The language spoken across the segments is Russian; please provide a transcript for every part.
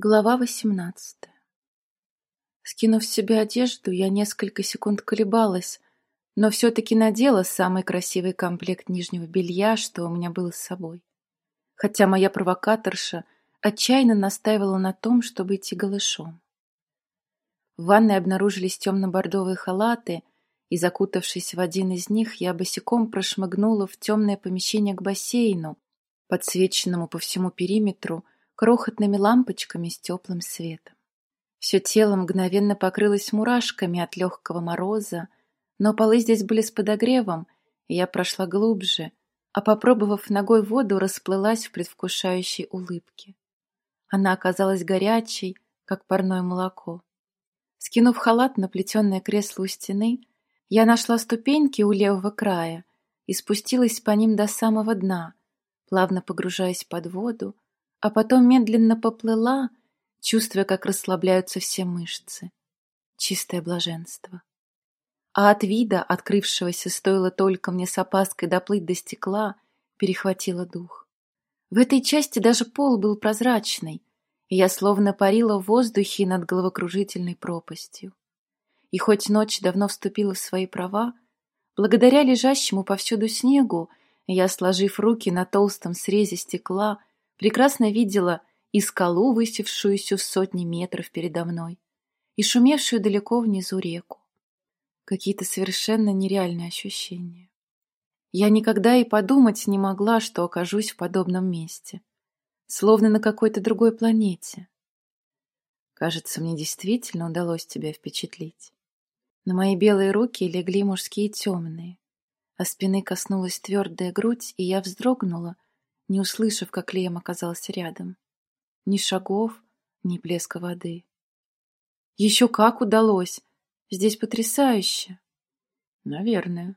Глава восемнадцатая Скинув с себя одежду, я несколько секунд колебалась, но все-таки надела самый красивый комплект нижнего белья, что у меня было с собой. Хотя моя провокаторша отчаянно настаивала на том, чтобы идти голышом. В ванной обнаружились темно-бордовые халаты, и, закутавшись в один из них, я босиком прошмыгнула в темное помещение к бассейну, подсвеченному по всему периметру, крохотными лампочками с теплым светом. Все тело мгновенно покрылось мурашками от легкого мороза, но полы здесь были с подогревом, и я прошла глубже, а, попробовав ногой воду, расплылась в предвкушающей улыбке. Она оказалась горячей, как парное молоко. Скинув халат на плетеное кресло у стены, я нашла ступеньки у левого края и спустилась по ним до самого дна, плавно погружаясь под воду, а потом медленно поплыла, чувствуя, как расслабляются все мышцы. Чистое блаженство. А от вида, открывшегося, стоило только мне с опаской доплыть до стекла, перехватило дух. В этой части даже пол был прозрачный, и я словно парила в воздухе над головокружительной пропастью. И хоть ночь давно вступила в свои права, благодаря лежащему повсюду снегу, я, сложив руки на толстом срезе стекла, прекрасно видела и скалу, высевшуюся в сотни метров передо мной, и шумевшую далеко внизу реку. Какие-то совершенно нереальные ощущения. Я никогда и подумать не могла, что окажусь в подобном месте, словно на какой-то другой планете. Кажется, мне действительно удалось тебя впечатлить. На мои белые руки легли мужские темные, а спины коснулась твердая грудь, и я вздрогнула, не услышав, как Лем оказался рядом. Ни шагов, ни плеска воды. Еще как удалось! Здесь потрясающе! Наверное.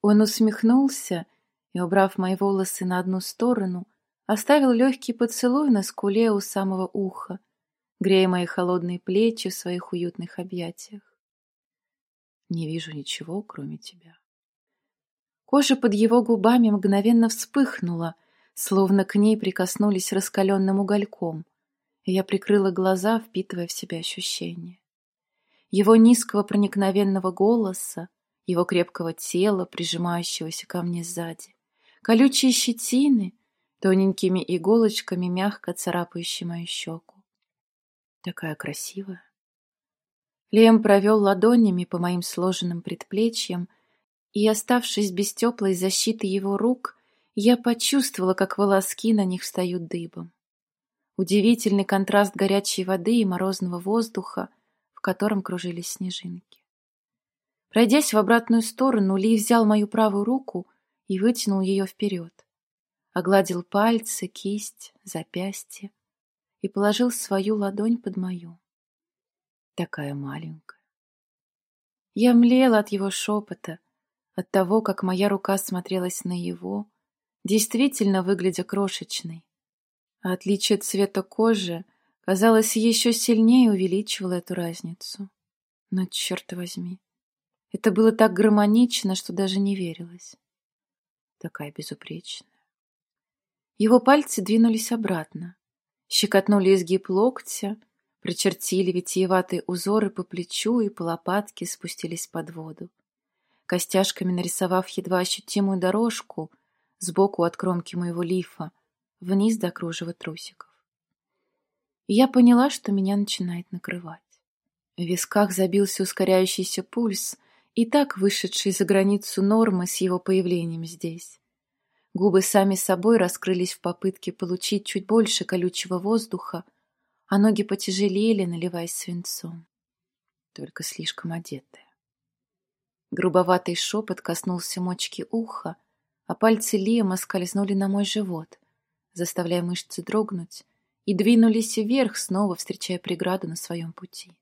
Он усмехнулся и, убрав мои волосы на одну сторону, оставил легкий поцелуй на скуле у самого уха, грея мои холодные плечи в своих уютных объятиях. Не вижу ничего, кроме тебя. Кожа под его губами мгновенно вспыхнула, словно к ней прикоснулись раскаленным угольком, и я прикрыла глаза, впитывая в себя ощущения. Его низкого проникновенного голоса, его крепкого тела, прижимающегося ко мне сзади, колючие щетины, тоненькими иголочками, мягко царапающие мою щеку. Такая красивая. Лем провел ладонями по моим сложенным предплечьям, и, оставшись без теплой защиты его рук, я почувствовала, как волоски на них встают дыбом. Удивительный контраст горячей воды и морозного воздуха, в котором кружились снежинки. Пройдясь в обратную сторону, Ли взял мою правую руку и вытянул ее вперед. Огладил пальцы, кисть, запястье и положил свою ладонь под мою. Такая маленькая. Я млела от его шепота, от того, как моя рука смотрелась на его, действительно выглядя крошечной. А отличие цвета кожи, казалось, еще сильнее увеличивало эту разницу. Но, черт возьми, это было так гармонично, что даже не верилось. Такая безупречная. Его пальцы двинулись обратно, щекотнули изгиб локтя, прочертили витиеватые узоры по плечу и по лопатке спустились под воду. Костяшками нарисовав едва ощутимую дорожку — сбоку от кромки моего лифа, вниз до кружева трусиков. Я поняла, что меня начинает накрывать. В висках забился ускоряющийся пульс, и так вышедший за границу нормы с его появлением здесь. Губы сами собой раскрылись в попытке получить чуть больше колючего воздуха, а ноги потяжелели, наливаясь свинцом. Только слишком одетая. Грубоватый шепот коснулся мочки уха, а пальцы Лиама скользнули на мой живот, заставляя мышцы дрогнуть, и двинулись вверх, снова встречая преграду на своем пути.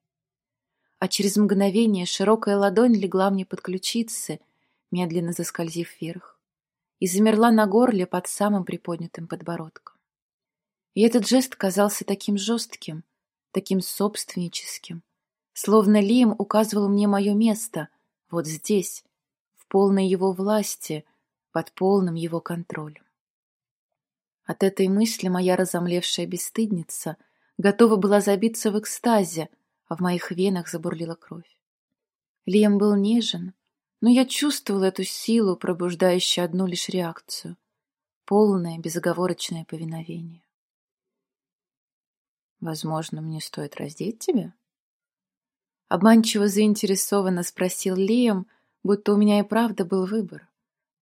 А через мгновение широкая ладонь легла мне под ключицы, медленно заскользив вверх, и замерла на горле под самым приподнятым подбородком. И этот жест казался таким жестким, таким собственническим, словно Лиам указывал мне мое место, вот здесь, в полной его власти — под полным его контролем. От этой мысли моя разомлевшая бесстыдница готова была забиться в экстазе, а в моих венах забурлила кровь. Лиам был нежен, но я чувствовала эту силу, пробуждающую одну лишь реакцию — полное безоговорочное повиновение. «Возможно, мне стоит раздеть тебя?» Обманчиво заинтересованно спросил Лиам, будто у меня и правда был выбор,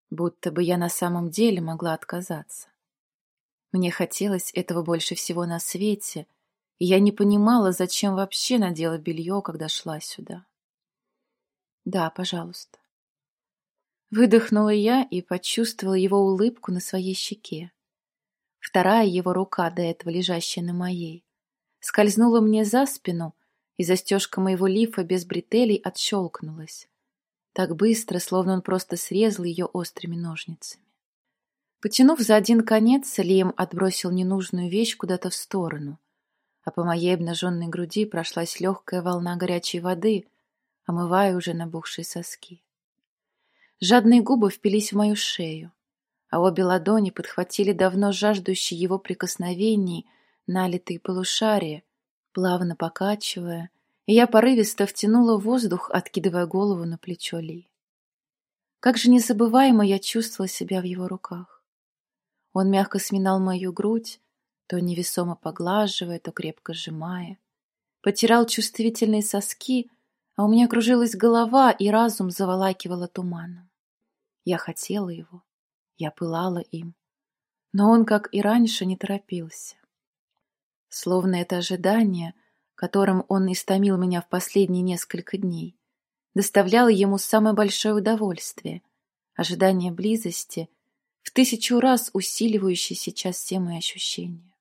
будто бы я на самом деле могла отказаться. Мне хотелось этого больше всего на свете, и я не понимала, зачем вообще надела белье, когда шла сюда. «Да, пожалуйста». Выдохнула я и почувствовала его улыбку на своей щеке. Вторая его рука, до этого лежащая на моей, скользнула мне за спину, и застежка моего лифа без бретелей отщелкнулась. Так быстро, словно он просто срезал ее острыми ножницами. Потянув за один конец, Лием отбросил ненужную вещь куда-то в сторону, а по моей обнаженной груди прошлась легкая волна горячей воды, омывая уже набухшие соски. Жадные губы впились в мою шею, а обе ладони подхватили давно жаждущие его прикосновений налитые полушария, плавно покачивая, я порывисто втянула воздух, откидывая голову на плечо Ли. Как же незабываемо я чувствовала себя в его руках. Он мягко сминал мою грудь, то невесомо поглаживая, то крепко сжимая. Потирал чувствительные соски, а у меня кружилась голова, и разум заволакивала туманом. Я хотела его, я пылала им, но он, как и раньше, не торопился. Словно это ожидание, которым он истомил меня в последние несколько дней, доставляло ему самое большое удовольствие, ожидание близости, в тысячу раз усиливающее сейчас все мои ощущения.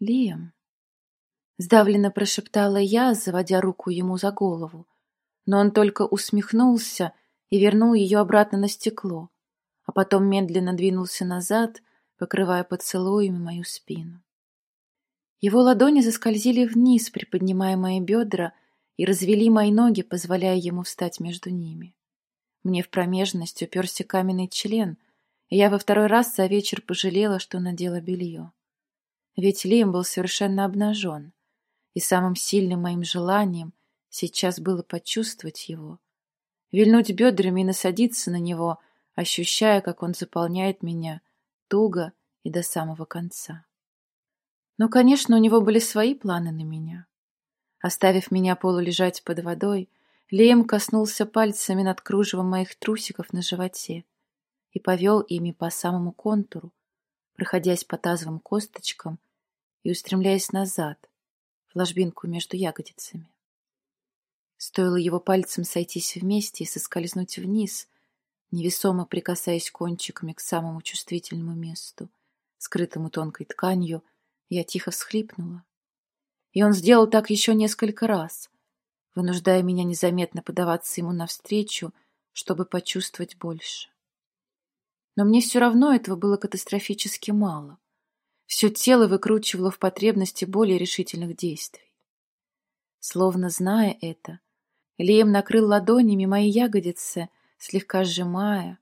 «Лиам», — сдавленно прошептала я, заводя руку ему за голову, но он только усмехнулся и вернул ее обратно на стекло, а потом медленно двинулся назад, покрывая поцелуями мою спину. Его ладони заскользили вниз, приподнимая мои бедра, и развели мои ноги, позволяя ему встать между ними. Мне в промежность уперся каменный член, и я во второй раз за вечер пожалела, что надела белье. Ведь Лиам был совершенно обнажен, и самым сильным моим желанием сейчас было почувствовать его, вильнуть бедрами и насадиться на него, ощущая, как он заполняет меня туго и до самого конца. Но, конечно, у него были свои планы на меня. Оставив меня полулежать под водой, Леем коснулся пальцами над кружевом моих трусиков на животе и повел ими по самому контуру, проходясь по тазовым косточкам и устремляясь назад, в ложбинку между ягодицами. Стоило его пальцем сойтись вместе и соскользнуть вниз, невесомо прикасаясь кончиками к самому чувствительному месту, скрытому тонкой тканью, я тихо всхлипнула. И он сделал так еще несколько раз, вынуждая меня незаметно подаваться ему навстречу, чтобы почувствовать больше. Но мне все равно этого было катастрофически мало. Все тело выкручивало в потребности более решительных действий. Словно зная это, Лием накрыл ладонями мои ягодицы, слегка сжимая,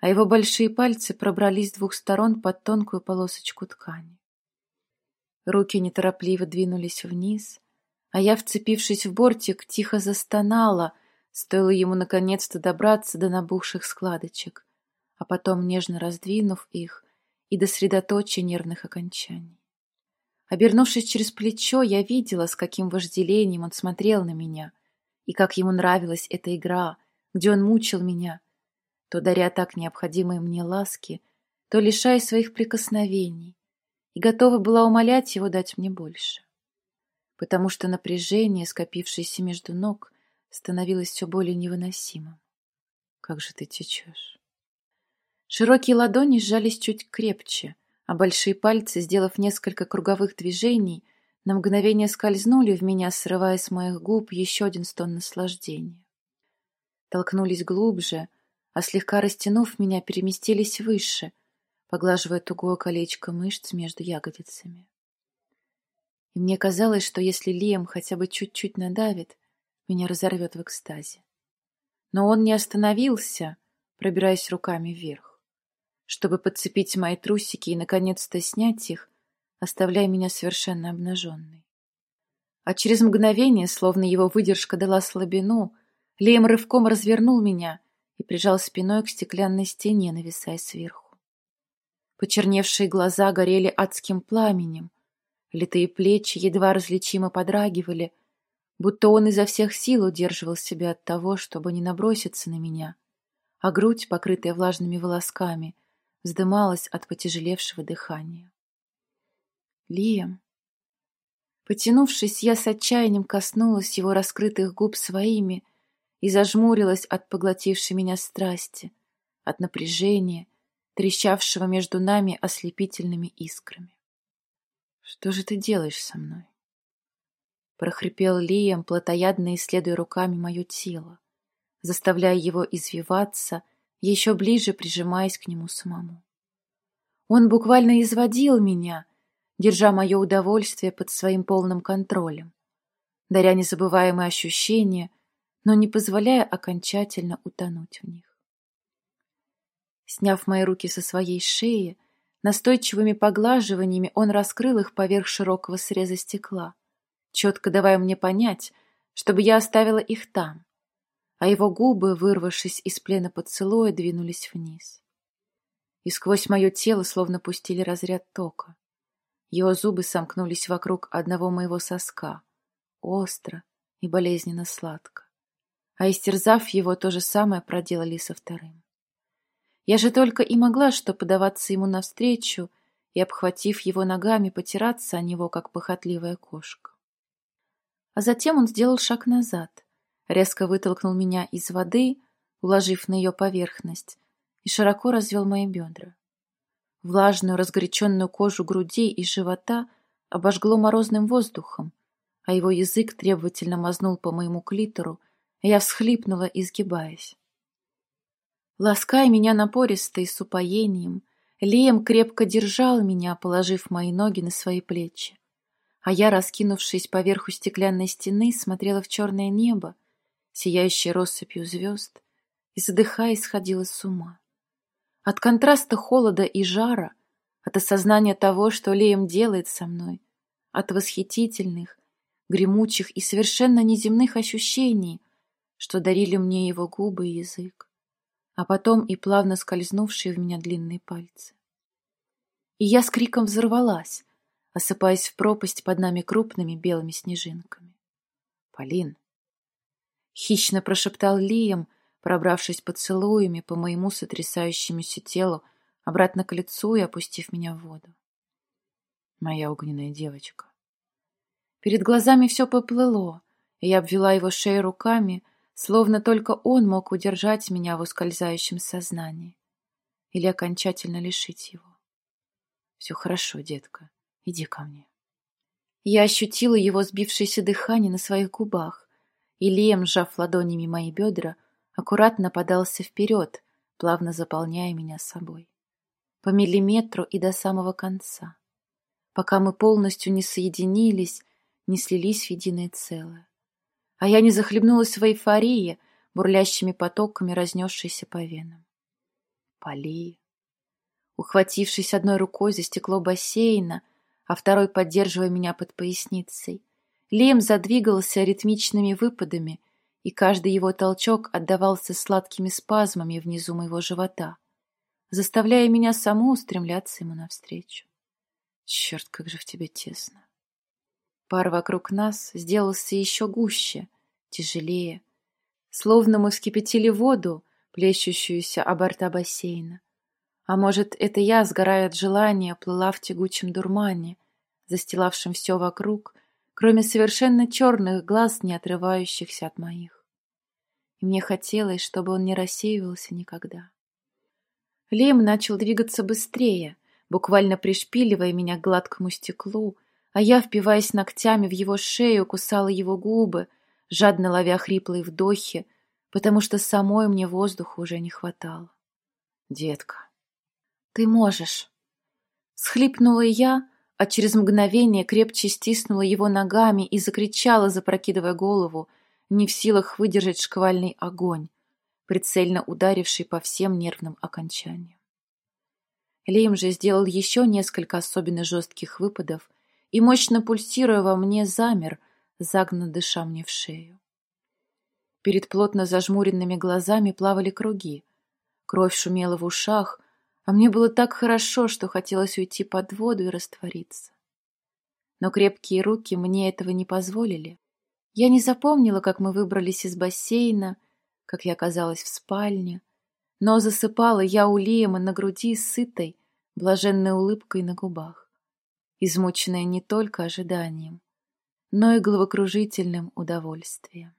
а его большие пальцы пробрались с двух сторон под тонкую полосочку ткани. Руки неторопливо двинулись вниз, а я, вцепившись в бортик, тихо застонала, стоило ему наконец-то добраться до набухших складочек, а потом, нежно раздвинув их, и до средоточия нервных окончаний. Обернувшись через плечо, я видела, с каким вожделением он смотрел на меня, и как ему нравилась эта игра, где он мучил меня, то даря так необходимые мне ласки, то лишая своих прикосновений, и готова была умолять его дать мне больше. Потому что напряжение, скопившееся между ног, становилось все более невыносимым. Как же ты течешь. Широкие ладони сжались чуть крепче, а большие пальцы, сделав несколько круговых движений, на мгновение скользнули в меня, срывая с моих губ еще один стон наслаждения. Толкнулись глубже, а слегка растянув меня, переместились выше — поглаживая тугое колечко мышц между ягодицами. И мне казалось, что если Лиам хотя бы чуть-чуть надавит, меня разорвет в экстазе. Но он не остановился, пробираясь руками вверх. Чтобы подцепить мои трусики и наконец-то снять их, оставляя меня совершенно обнаженной. А через мгновение, словно его выдержка дала слабину, Леем рывком развернул меня и прижал спиной к стеклянной стене, нависая сверху. Почерневшие глаза горели адским пламенем, литые плечи едва различимо подрагивали, будто он изо всех сил удерживал себя от того, чтобы не наброситься на меня, а грудь, покрытая влажными волосками, вздымалась от потяжелевшего дыхания. Лиам. Потянувшись, я с отчаянием коснулась его раскрытых губ своими и зажмурилась от поглотившей меня страсти, от напряжения, трещавшего между нами ослепительными искрами. «Что же ты делаешь со мной?» прохрипел Лием, плотоядно исследуя руками мое тело, заставляя его извиваться, еще ближе прижимаясь к нему самому. Он буквально изводил меня, держа мое удовольствие под своим полным контролем, даря незабываемые ощущения, но не позволяя окончательно утонуть в них. Сняв мои руки со своей шеи, настойчивыми поглаживаниями он раскрыл их поверх широкого среза стекла, четко давая мне понять, чтобы я оставила их там, а его губы, вырвавшись из плена поцелуя, двинулись вниз. И сквозь мое тело словно пустили разряд тока. Его зубы сомкнулись вокруг одного моего соска, остро и болезненно сладко. А истерзав его, то же самое проделали со вторым. Я же только и могла что подаваться ему навстречу и, обхватив его ногами, потираться о него, как похотливая кошка. А затем он сделал шаг назад, резко вытолкнул меня из воды, уложив на ее поверхность, и широко развел мои бедра. Влажную, разгоряченную кожу груди и живота обожгло морозным воздухом, а его язык требовательно мазнул по моему клитору, и я всхлипнула, изгибаясь. Лаская меня напористо и с упоением, Лием крепко держал меня, положив мои ноги на свои плечи, а я, раскинувшись поверху стеклянной стены, смотрела в черное небо, сияющее россыпью звезд, и, задыхаясь, сходила с ума. От контраста холода и жара, от осознания того, что Леем делает со мной, от восхитительных, гремучих и совершенно неземных ощущений, что дарили мне его губы и язык, а потом и плавно скользнувшие в меня длинные пальцы. И я с криком взорвалась, осыпаясь в пропасть под нами крупными белыми снежинками. «Полин!» Хищно прошептал Лием, пробравшись поцелуями по моему сотрясающемуся телу, обратно к лицу и опустив меня в воду. Моя огненная девочка. Перед глазами все поплыло, и я обвела его шею руками, словно только он мог удержать меня в ускользающем сознании или окончательно лишить его. Все хорошо, детка, иди ко мне. Я ощутила его сбившееся дыхание на своих губах, и Лием, сжав ладонями мои бедра, аккуратно подался вперед, плавно заполняя меня собой. По миллиметру и до самого конца. Пока мы полностью не соединились, не слились в единое целое. А я не захлебнулась в эйфории, бурлящими потоками, разнесшейся по венам. Поли. Ухватившись одной рукой за стекло бассейна, а второй поддерживая меня под поясницей, Лем задвигался ритмичными выпадами, и каждый его толчок отдавался сладкими спазмами внизу моего живота, заставляя меня саму устремляться ему навстречу. Черт, как же в тебе тесно. Пар вокруг нас сделался еще гуще, тяжелее, словно мы вскипятили воду, плещущуюся о борта бассейна. А может, это я, сгорая от желания, плыла в тягучем дурмане, застилавшем все вокруг, кроме совершенно черных глаз, не отрывающихся от моих. И мне хотелось, чтобы он не рассеивался никогда. Лем начал двигаться быстрее, буквально пришпиливая меня к гладкому стеклу, а я, впиваясь ногтями в его шею, кусала его губы, жадно ловя хриплые вдохи, потому что самой мне воздуха уже не хватало. «Детка, ты можешь!» Схлипнула я, а через мгновение крепче стиснула его ногами и закричала, запрокидывая голову, не в силах выдержать шквальный огонь, прицельно ударивший по всем нервным окончаниям. Лейм же сделал еще несколько особенно жестких выпадов и, мощно пульсируя во мне, замер, загнанно дыша мне в шею. Перед плотно зажмуренными глазами плавали круги. Кровь шумела в ушах, а мне было так хорошо, что хотелось уйти под воду и раствориться. Но крепкие руки мне этого не позволили. Я не запомнила, как мы выбрались из бассейна, как я оказалась в спальне, но засыпала я у Лиема на груди сытой, блаженной улыбкой на губах, измученная не только ожиданием, но и головокружительным удовольствием.